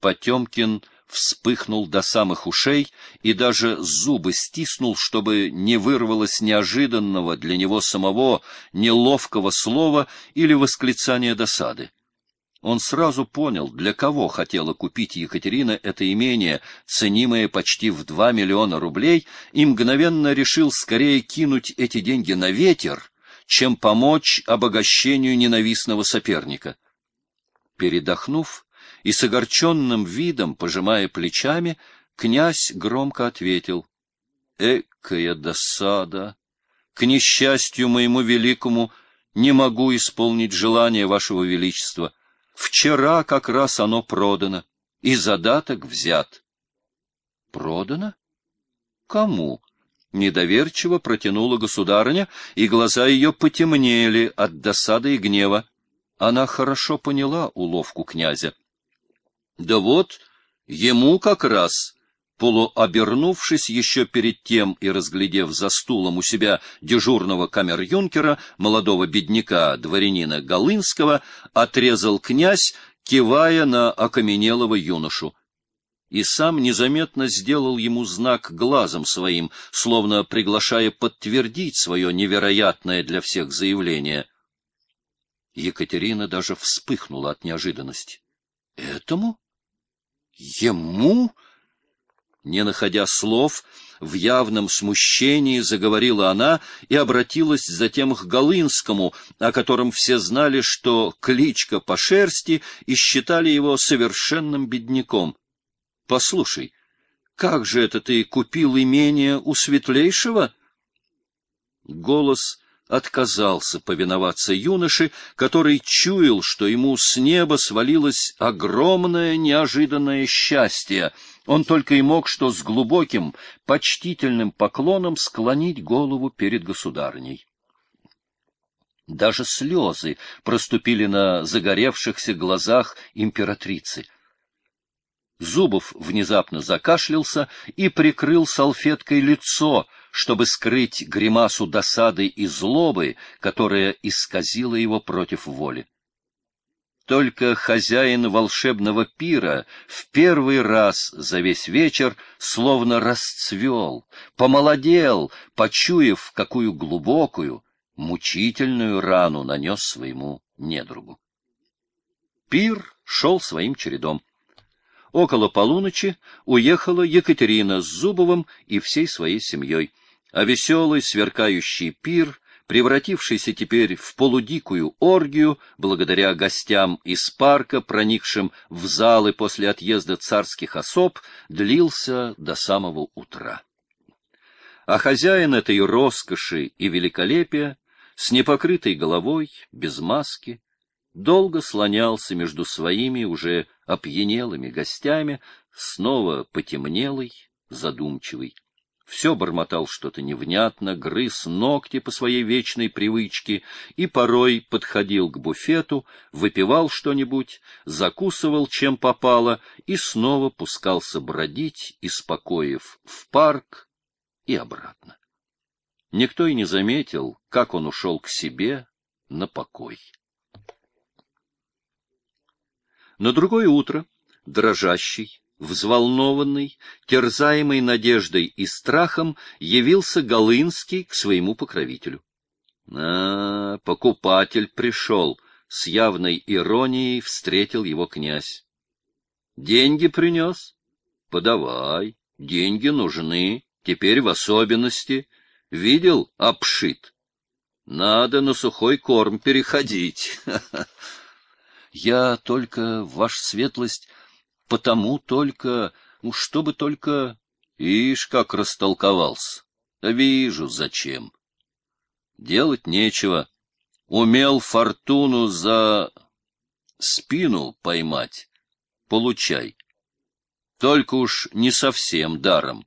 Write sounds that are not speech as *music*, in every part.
Потемкин вспыхнул до самых ушей и даже зубы стиснул, чтобы не вырвалось неожиданного для него самого неловкого слова или восклицания досады. Он сразу понял, для кого хотела купить Екатерина это имение, ценимое почти в два миллиона рублей, и мгновенно решил скорее кинуть эти деньги на ветер, чем помочь обогащению ненавистного соперника. Передохнув и с огорченным видом, пожимая плечами, князь громко ответил. — Экая досада! К несчастью моему великому не могу исполнить желание вашего величества. Вчера как раз оно продано, и задаток взят. — Продано? Кому? Недоверчиво протянула государыня, и глаза ее потемнели от досады и гнева. Она хорошо поняла уловку князя. Да вот, ему как раз, полуобернувшись еще перед тем и разглядев за стулом у себя дежурного камер-юнкера, молодого бедняка, дворянина Голынского, отрезал князь, кивая на окаменелого юношу и сам незаметно сделал ему знак глазом своим, словно приглашая подтвердить свое невероятное для всех заявление. Екатерина даже вспыхнула от неожиданности. — Этому? Ему? Не находя слов, в явном смущении заговорила она и обратилась затем к Голынскому, о котором все знали, что кличка по шерсти и считали его совершенным бедняком. Послушай, как же это ты купил имение у Светлейшего? Голос отказался повиноваться юноше, который чуял, что ему с неба свалилось огромное неожиданное счастье. Он только и мог что с глубоким, почтительным поклоном склонить голову перед государней. Даже слезы проступили на загоревшихся глазах императрицы — Зубов внезапно закашлялся и прикрыл салфеткой лицо, чтобы скрыть гримасу досады и злобы, которая исказила его против воли. Только хозяин волшебного пира в первый раз за весь вечер словно расцвел, помолодел, почуяв, какую глубокую, мучительную рану нанес своему недругу. Пир шел своим чередом. Около полуночи уехала Екатерина с Зубовым и всей своей семьей, а веселый сверкающий пир, превратившийся теперь в полудикую оргию, благодаря гостям из парка, проникшим в залы после отъезда царских особ, длился до самого утра. А хозяин этой роскоши и великолепия, с непокрытой головой, без маски, долго слонялся между своими уже опьянелыми гостями, снова потемнелый, задумчивый. Все бормотал что-то невнятно, грыз ногти по своей вечной привычке и порой подходил к буфету, выпивал что-нибудь, закусывал чем попало и снова пускался бродить, испокоив в парк и обратно. Никто и не заметил, как он ушел к себе на покой. На другое утро, дрожащий, взволнованный, терзаемый надеждой и страхом, явился Голынский к своему покровителю. А, покупатель пришел, с явной иронией встретил его князь. Деньги принес? Подавай, деньги нужны, теперь в особенности. Видел, обшит? Надо на сухой корм переходить. *laughs* Я только, ваша светлость, потому только, ну, чтобы только... Ишь, как растолковался. вижу, зачем. Делать нечего. Умел фортуну за спину поймать. Получай. Только уж не совсем даром.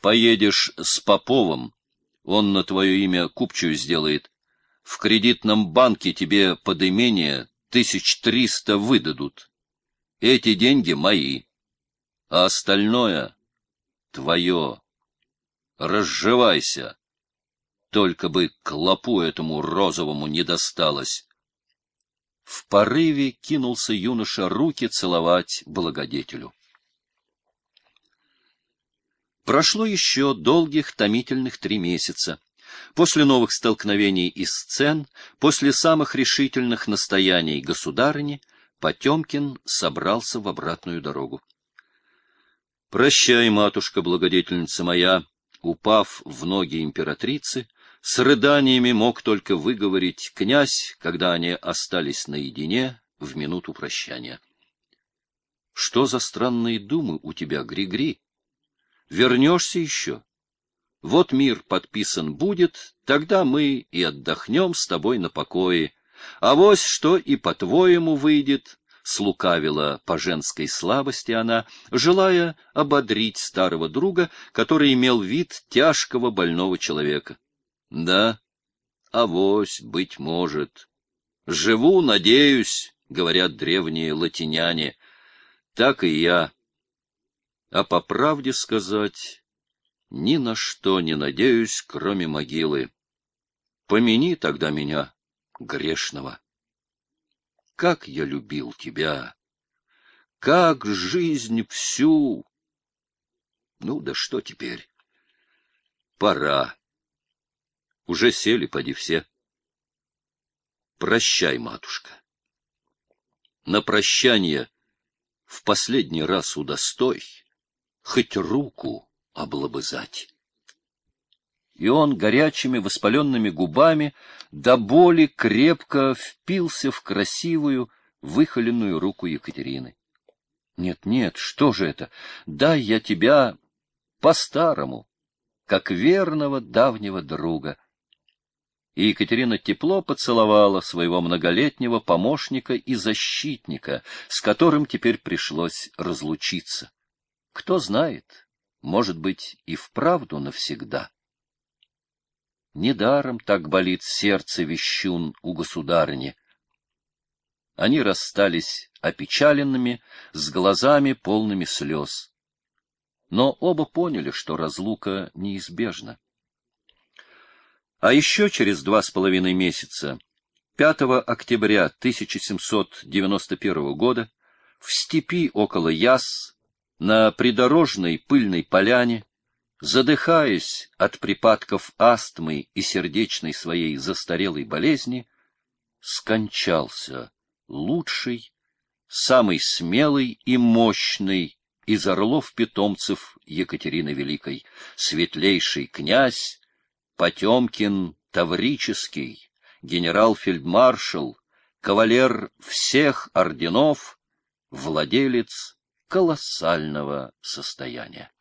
Поедешь с Поповым, он на твое имя купчую сделает. В кредитном банке тебе под имение тысяч триста выдадут. Эти деньги мои, а остальное твое. Разживайся. Только бы клопу этому розовому не досталось. В порыве кинулся юноша руки целовать благодетелю. Прошло еще долгих томительных три месяца. После новых столкновений и сцен, после самых решительных настояний государыни, Потемкин собрался в обратную дорогу. «Прощай, матушка-благодетельница моя!» Упав в ноги императрицы, с рыданиями мог только выговорить князь, когда они остались наедине в минуту прощания. «Что за странные думы у тебя, Григри?» Вернешься еще? Вот мир подписан будет, тогда мы и отдохнем с тобой на покое. А вось что и по-твоему выйдет, — слукавила по женской слабости она, желая ободрить старого друга, который имел вид тяжкого больного человека. Да, авось, быть может. Живу, надеюсь, — говорят древние латиняне. Так и я а по правде сказать, ни на что не надеюсь, кроме могилы. Помяни тогда меня, грешного. Как я любил тебя! Как жизнь всю! Ну да что теперь? Пора. Уже сели, поди все. Прощай, матушка. На прощание в последний раз удостой хоть руку облобызать. И он горячими воспаленными губами до боли крепко впился в красивую, выхоленную руку Екатерины. Нет, нет, что же это? Дай я тебя по-старому, как верного давнего друга. И Екатерина тепло поцеловала своего многолетнего помощника и защитника, с которым теперь пришлось разлучиться. Кто знает, может быть, и вправду навсегда. Недаром так болит сердце вещун у государыни. Они расстались опечаленными, с глазами полными слез. Но оба поняли, что разлука неизбежна. А еще через два с половиной месяца, 5 октября 1791 года, в степи около Яс на придорожной пыльной поляне, задыхаясь от припадков астмы и сердечной своей застарелой болезни, скончался лучший, самый смелый и мощный из орлов-питомцев Екатерины Великой, светлейший князь Потемкин Таврический, генерал-фельдмаршал, кавалер всех орденов, владелец колоссального состояния.